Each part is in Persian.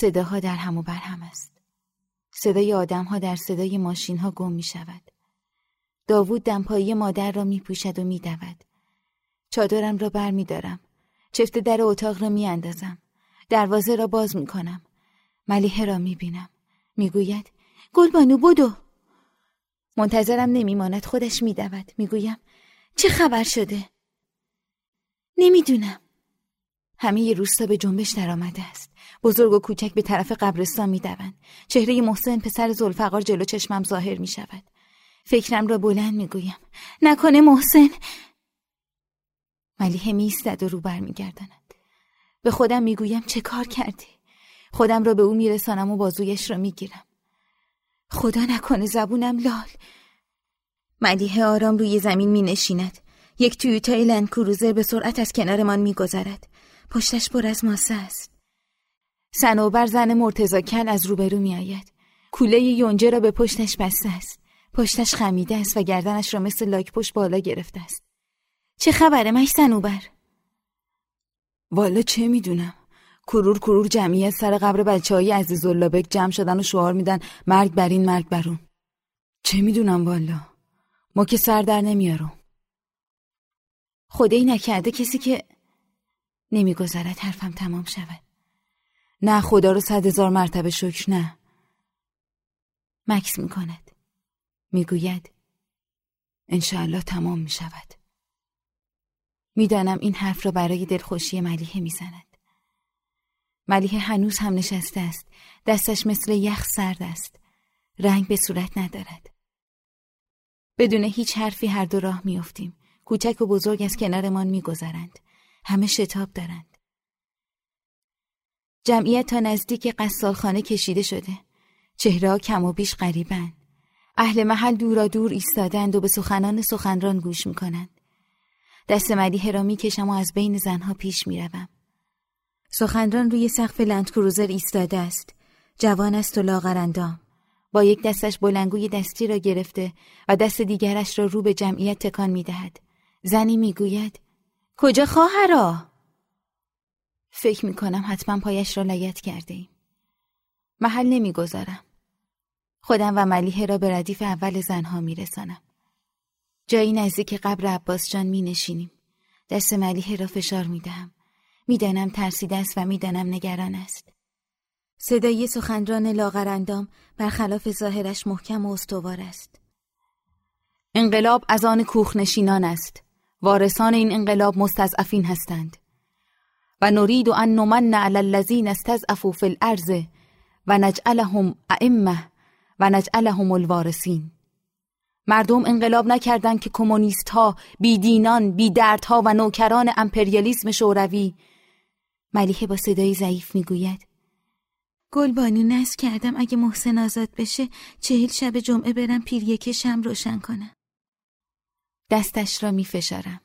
صداها در هم و بر هم است. صدای آدمها در صدای ماشین ها گم می شود. داوود دمپایی مادر را می پوشد و می دود. چادرم را بر می دارم. چفت در اتاق را می اندازم. دروازه را باز می کنم. ملیحه را می بینم. می گوید گلبانو بدو. منتظرم نمی ماند خودش می دود. می گویم چه خبر شده؟ نمی‌دونم. همه روستا به جنبش درآمده است. بزرگ و کوچک به طرف قبرستان می‌دوند. چهره محسن پسر زلفقار جلو چشمم ظاهر می شود. فکرم را بلند می‌گویم. نکنه محسن ملیحه میستد و رو برمیگرداند. به خودم می‌گویم چه کار کردی؟ خودم را به او میرسانم و بازویش را می‌گیرم. خدا نکنه زبونم لال. ملیحه آرام روی زمین می نشیند. یک تویوتای لند کروزر به سرعت از کنارمان میگذرد. پشتش پر از ماسه است. سنوبر زن مرتزاکن از روبرو میآید. کوله یونجه را به پشتش بسته است. پشتش خمیده است و گردنش را مثل لاک پشت بالا گرفته است. چه خبره مش سنوبر؟ والا چه می‌دونم کرور کرور جمعیت سر قبر بچه های عزیز جمع شدن و شعار میدن مرگ بر این مرگ بر اون چه می‌دونم والا ما که سر در نمیارم خدایی نکرده کسی که نمیگذرد حرفم تمام شود نه خدا رو صد هزار مرتبه شکر نه. مکس می‌کند. می‌گوید انشاءالله تمام می‌شود. می‌دانم این حرف را برای دلخوشی ملیحه می‌زند. ملیحه هنوز هم نشسته است. دستش مثل یخ سرد است. رنگ به صورت ندارد. بدون هیچ حرفی هر دو راه میافتیم. کوچک و بزرگ از کنارمان میگذرند. همه شتاب دارند. جمعیت تا نزدیک قصالخانه کشیده شده. چهره کم و بیش غریبند اهل محل دورا دور ایستادند و به سخنان سخنران گوش می‌کنند. دست ملیحه را می‌کشم و از بین زنها پیش می‌روم. سخنران روی سقف لند کروزر ایستاده است. جوان است و لاغرندام. با یک دستش بلنگوی دستی را گرفته و دست دیگرش را رو به جمعیت تکان می‌دهد. زنی می‌گوید کجا خواهرا؟ فکر می‌کنم حتما پایش را لگت کرده ایم. محل نمی‌گذارم خودم و ملیحه را به ردیف اول زنها میرسانم جایی نزدیک قبر عباس جان می نشینیم. دست ملیحه را فشار می دهم. می‌دانم ترسیده است و می‌دانم نگران است. صدای سخنران لاغرندام برخلاف ظاهرش محکم و استوار است. انقلاب از آن کوخنشینان است. وارثان این انقلاب مستضعفین هستند. و نرید ان نمن علی الذین استضعفوا فی الارض و نجعلهم ائمه و نجعلهم الوارثین. مردم انقلاب نکردند که کمونیست ها، بیدینان، بیدردها و نوکران امپریالیسم شوروی ملیحه با صدای ضعیف می‌گوید. گلبانو نز کردم اگه محسن آزاد بشه چهل شب جمعه برم پیر شم روشن کنم. دستش را میفشارم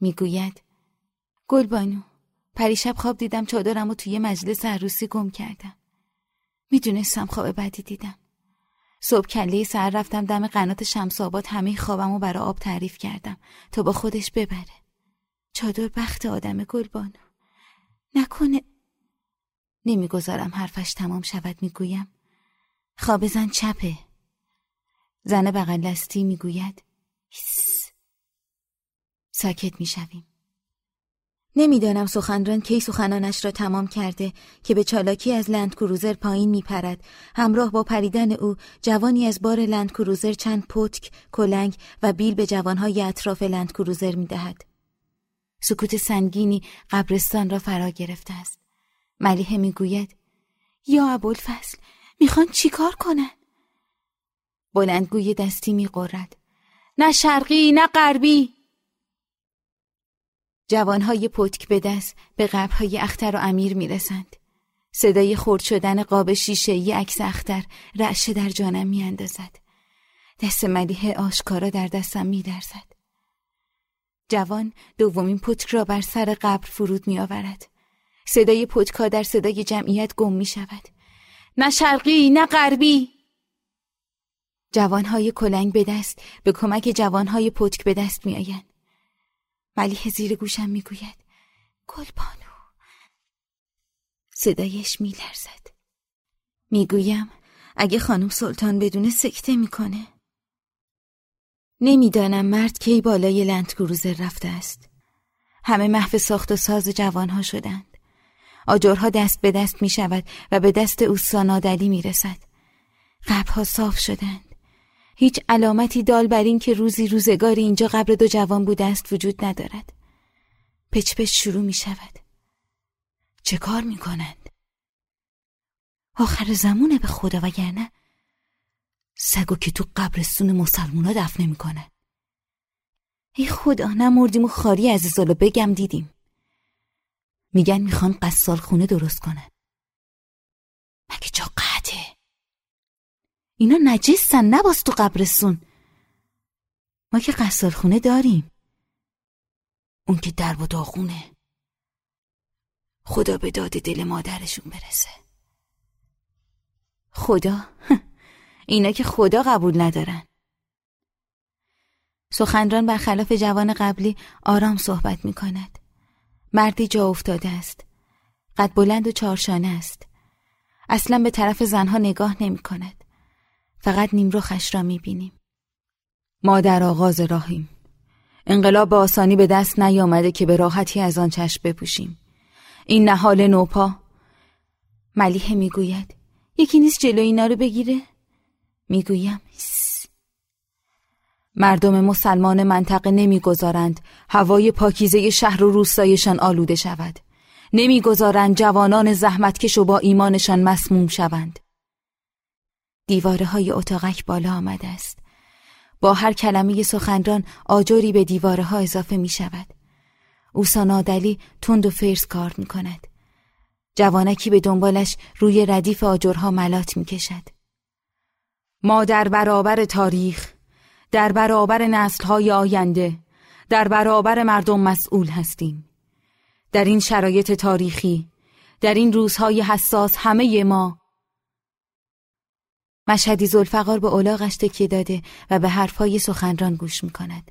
می‌گوید. گلبانو پریشب خواب دیدم چادرم و توی مجلس عروسی گم کردم. می‌دونستم خواب بدی دیدم. صبح کله سر رفتم دم قنات شمس آباد همه خوابم و برای آب تعریف کردم تا با خودش ببره. چادر بخت آدم گلبانو. نکنه. نمی‌گذارم حرفش تمام شود می‌گویم. خواب زن چپه. زن بغل لستی می‌گوید. ساکت می‌شویم. نمی‌دانم سخنران کی سخنانش را تمام کرده که به چالاکی از لند کروزر پایین میپرد. همراه با پریدن او جوانی از بار لند کروزر چند پتک کلنگ و بیل به جوانهای اطراف لند کروزر می‌دهد. سکوت سنگینی قبرستان را فرا گرفته است. ملیحه می‌گوید یا ابوالفضل می‌خوان چیکار کنن؟ بلندگوی دستی میقرد. نه شرقی نه غربی. جوانهای پتک به دست به قبرهای اختر و امیر می‌رسند. صدای خورد شدن قاب شیشه عکس اختر رعشه در جانم میاندازد. دست ملیه آشکارا در دستم میدرزد. جوان دومین پتک را بر سر قبر فرود میآورد. صدای پتکا در صدای جمعیت گم می شود. نه شرقی نه غربی جوانهای کلنگ به دست به کمک جوانهای پتک به دست می آیند. ملیه زیر گوشم می‌گوید. گل بانو. صدایش میلرزد. می‌گویم اگه خانم سلطان بدون سکته می‌کنه. نمی‌دانم مرد کی بالای لند کروزر رفته است. همه محو ساخت و ساز جوانها شدند. آجرها دست به دست می شود و به دست او سانادلی می رسد قبرها صاف شدند. هیچ علامتی دال بر این که روزی روزگاری اینجا قبر دو جوان بوده است وجود ندارد. پچ پچ شروع می شود. چه کار می کنند؟ آخر زمونه به خدا وگرنه سگو که تو قبرستون مسلمونا دفنه می‌کنه ای خدا نمردیم و خاری عزیزالو بگم دیدیم. میگن می‌خوان قصال خونه درست کنه مگه جا اینا نجستن نباز تو قبرستون. ما که قصال خونه داریم. اون که درب و داغونه. خدا به داد دل مادرشون برسه. خدا؟ اینا که خدا قبول ندارن. سخنران برخلاف جوان قبلی آرام صحبت می کند مردی جا افتاده است. قد بلند و چارشانه است. اصلا به طرف زنها نگاه نمی کند فقط نیمروخش را می بینیم ما در آغاز راهیم. انقلاب به آسانی به دست نیامده که به راحتی از آن چشم بپوشیم. این نهال نوپا. ملیحه می‌گوید یکی نیست جلو اینا رو بگیره؟ می‌گویم مردم مسلمان منطقه نمی‌گذارند. هوای پاکیزه شهر و روستایشان آلوده شود. نمی‌گذارند جوانان زحمتکش و با ایمانشان مسموم شوند. دیواره های اتاقک بالا آمده است. با هر کلمه سخنران آجری به دیواره ها اضافه می شود اوسانادلی تند و فرس کار می کند جوانکی به دنبالش روی ردیف آجرها ملات می کشد ما در برابر تاریخ در برابر نسلهای آینده در برابر مردم مسئول هستیم. در این شرایط تاریخی در این روزهای حساس همه ما مشهدی زلفقار به اولاغش تکیه داده و به حرفهای سخنران گوش می کند.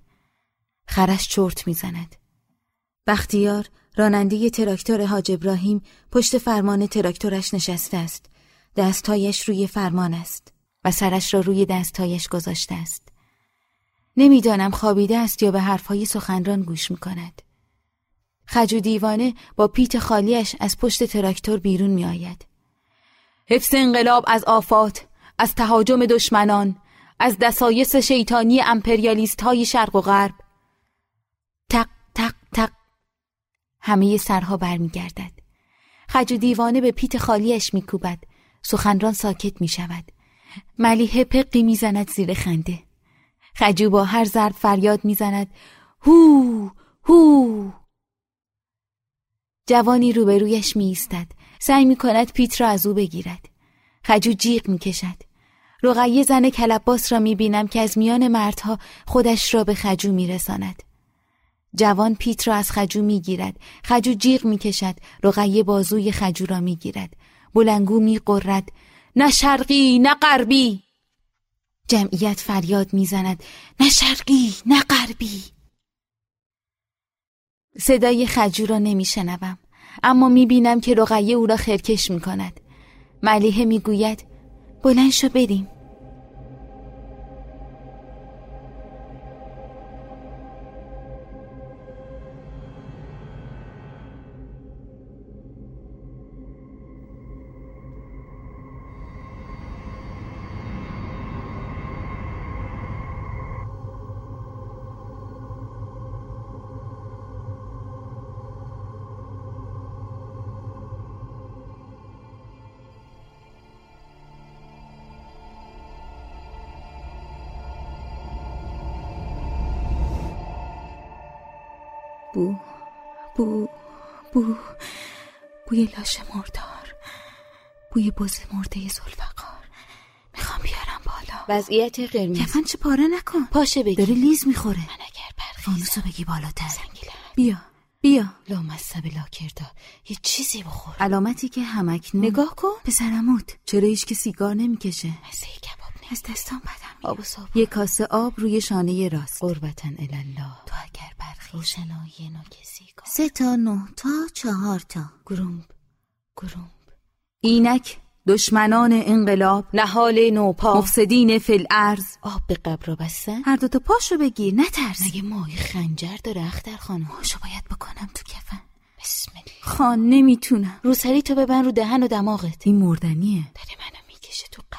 خرش چرت می زند. بختیار راننده تراکتور حاج ابراهیم پشت فرمان تراکتورش نشسته است. دستهایش روی فرمان است و سرش را روی دستهایش گذاشته است. نمی‌دانم خوابیده است یا به حرفهای سخنران گوش می کند. خجو دیوانه با پیت خالیش از پشت تراکتور بیرون می آید. حفظ انقلاب از آفات، از تهاجم دشمنان، از دسایس شیطانی امپریالیست های شرق و غرب. تق تق تق همه سرها برمیگردد. خجو دیوانه به پیت خالیش میکوبد. سخنران ساکت می شود. ملیحه پقی می‌زند زیر خنده. خجو با هر ضرب فریاد می‌زند هو هو جوانی روبرویش می ایستد سعی می کند پیت را از او بگیرد خجو جیغ می کشد رقیه زن کلباس را می بینم که از میان مردها خودش را به خجو می رساند. جوان پیت را از خجو می گیرد خجو جیغ می کشد رقیه بازوی خجو را می گیرد بلنگو می قرد نه شرقی نه غربی. جمعیت فریاد می‌زند. نه شرقی نه غربی. صدای خجو را نمیشنوم. اما می‌بینم که رقیه او را خرکش می‌کند. ملیحه می‌گوید بلند شو بریم. بو بو بو بوی لاش مردار بوی بز مرده زلفقار. می‌خوام بیارم بالا. وضعیت قرمز. کفن چه پاره نکن. پاشه بگی داره لیز می‌خوره. من اگر فانوسو بگی بالاتر. بیا بیا. لامصب لاکردا. یه چیزی بخور. علامتی که همک نگاه کن. پسرموت چرا هیچ که سیگار نمی‌کشه؟ کباب از دستان بدم آب و صابون. یه کاسه آب روی شانه راست. قربتن الله تو اگر برخی روشنایی نوک سه تا نه تا چهار تا. گرومب گرومب. اینک دشمنان انقلاب نهال نوپا مفسدین فل ارز آب به قبر بستن؟ هر دوتا پاشو بگیر نترس. مگه ماهی خنجر داره اختر خانم؟ پاشو باید بکنم تو کفن. بسم الله. خان نمی‌تونم. روسری تو ببن رو دهن و دماغت. این مردنیه. داره منو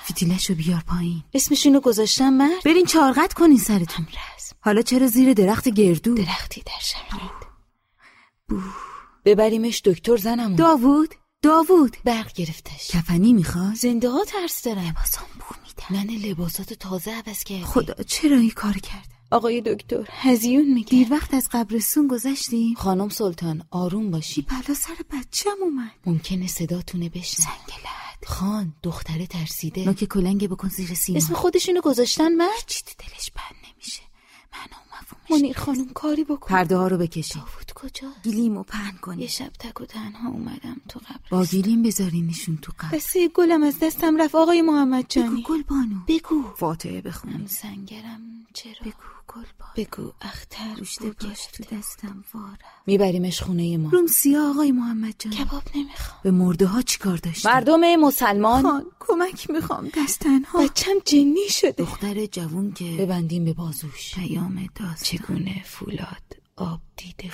فتیلشو بیار پایین. اسمشونو گذاشتم مرد؟ برین چارقد کنین سرتون. رسم حالا چرا زیر درخت گردو؟ درختی در شهرت ببریمش دکتر زنمون. داوود داوود. برق گرفتش. کفنی می‌خواد؟ زنده ها ترس دارم لباسام بو میدن. ننه لباساتو تازه عوض کردی خدا چرا این کار کرد؟ آقای دکتر هزیون میگه. دیر وقت از قبرستون گذشتیم. خانم سلطان آروم باشی. بلا سر بچم اومد. ممکنه صداتونه بشنه سنگلت خان دختره ترسیده. نوک کلنگ بکن زیر سیما اسم خودشونو گذاشتن من چی دلش بند نمیشه. من و مفهومش منیر خانم کاری بکن. پرده ها رو بکشی. داوود کجا گیلیمو پهن یه کنی شب تک و تنها اومدم تو قبر با گیلیم بذارینشون تو قبر. قصه گلم از دستم رفت. آقای محمد بگو جانی گل بانو. بگو. فاتحه بخون هم سنگرم چرا؟ بگو گل بانو. بگو اختر گوشته بو باش تو. دستم وارم میبریمش خونه ما. روم سیاه آقای محمد جان. کباب نمی‌خوام. به مرده ها چی کار داشتی مردم مسلمان. خان کمک می‌خوام. دست تنها. بچم جنی شده. دختر جوون که ببندیم به بازوش. پیام داستان. چگونه فولاد آب دیده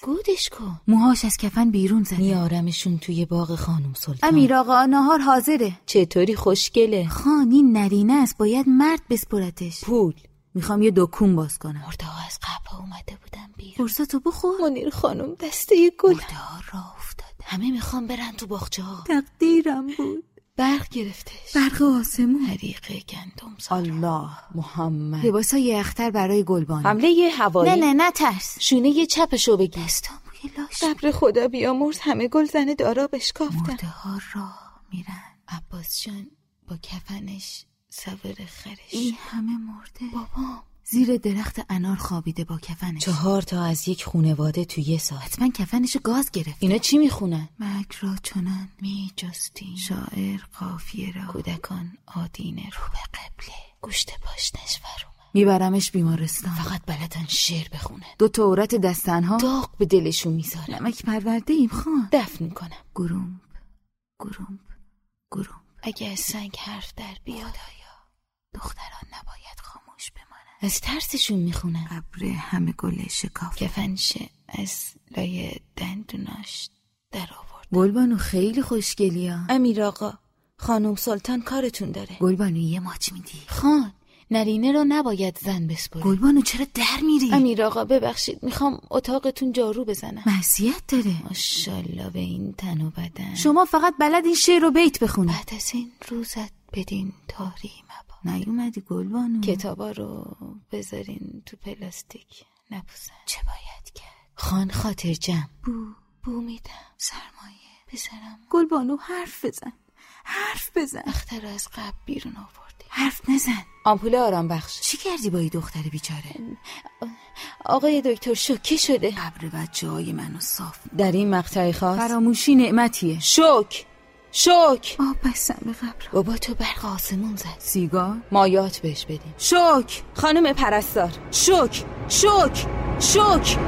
خرمگس گودش کن. موهاش از کفن بیرون زده. میارمشون توی باغ خانم سلطان. امیر آقا نهار حاضره. چطوری خوشگله؟ خان این نرینه است. باید مرد بسپرتش. پول. می‌خوام یه دکون باز کنم. مرده ها از قبل اومده بودن بیرون. فرصتو بخور. منیر خانم دسته گل. مرده ها راه افتاده. همه می‌خوام برن تو باغچه ها تقدیرم بود. برق گرفتش برق آسمون. حریق گندم سارا الله محمد. لباسای اختر برای گلبان حمله یه هوایی. نه نه نه ترس. شونه یه چپشو بگیر. دستام بوی لاش قبر خدا بیامرز همه گل زن دارا بشکافتن. مرده ها راه میرن. عباس جان با کفنش سوار خرش. این همه مرده. بابا زیر درخت انار خوابیده با کفنش. چهار تا از یک خونواده تو یه ساعت. حتما کفنشو گاز گرفت. اینا چی می‌خونن؟ مک را چنان می جستین شاعر قافیه را. کودکان آدینه. رو به قبله. گوشت پاشنش فرومه میبرمش بیمارستان. فقط بلدن شعر بخونه. دو تا عورت دستنها. داغ به دلشون می‌ذارن نمک پرورده ایم خان. دفن می‌کنم. گرومب گرومب گرومب. اگه از سنگ حرف در بیاد دختران نباید از ترسشون می‌خونن قبر همه گل شکاف کفنشه از لای دندوناش در آورد. گلبانو خیلی خوشگلی ها. امیر آقا خانم سلطان کارتون داره. گلبانو یه ماچ میدی. خان نرینه رو نباید زن بسپره گلبانو چرا در میری؟ امیر آقا ببخشید می‌خوام اتاقتون جارو بزنم. معصیت داره. ماشالله به این تن و بدن. شما فقط بلد این شعر رو بیت بخونی بعد از این روزت بدین تاری مبا نیومدی گلبانو؟ کتابا رو بذارین تو پلاستیک نپوسن. چه باید کرد؟ خان خاطر جمع. بو بو میدم. سرمایه. بذارم گلبانو حرف بزن. حرف بزن. اختر از قبل بیرون آوردی. حرف نزن. آمپول آرام بخش. چی کردی با این دختر بیچاره؟ آقای دکتر شوکه شده. قبر بچه های منو صاف. در این مقطع خاص؟ فراموشی نعمتیه. شوک! شوک آب بستم به قبر بابا تو برق آسمون زد. سیگار؟ مایات بهش بدیم. شوک خانم پرستار. شوک شوک شوک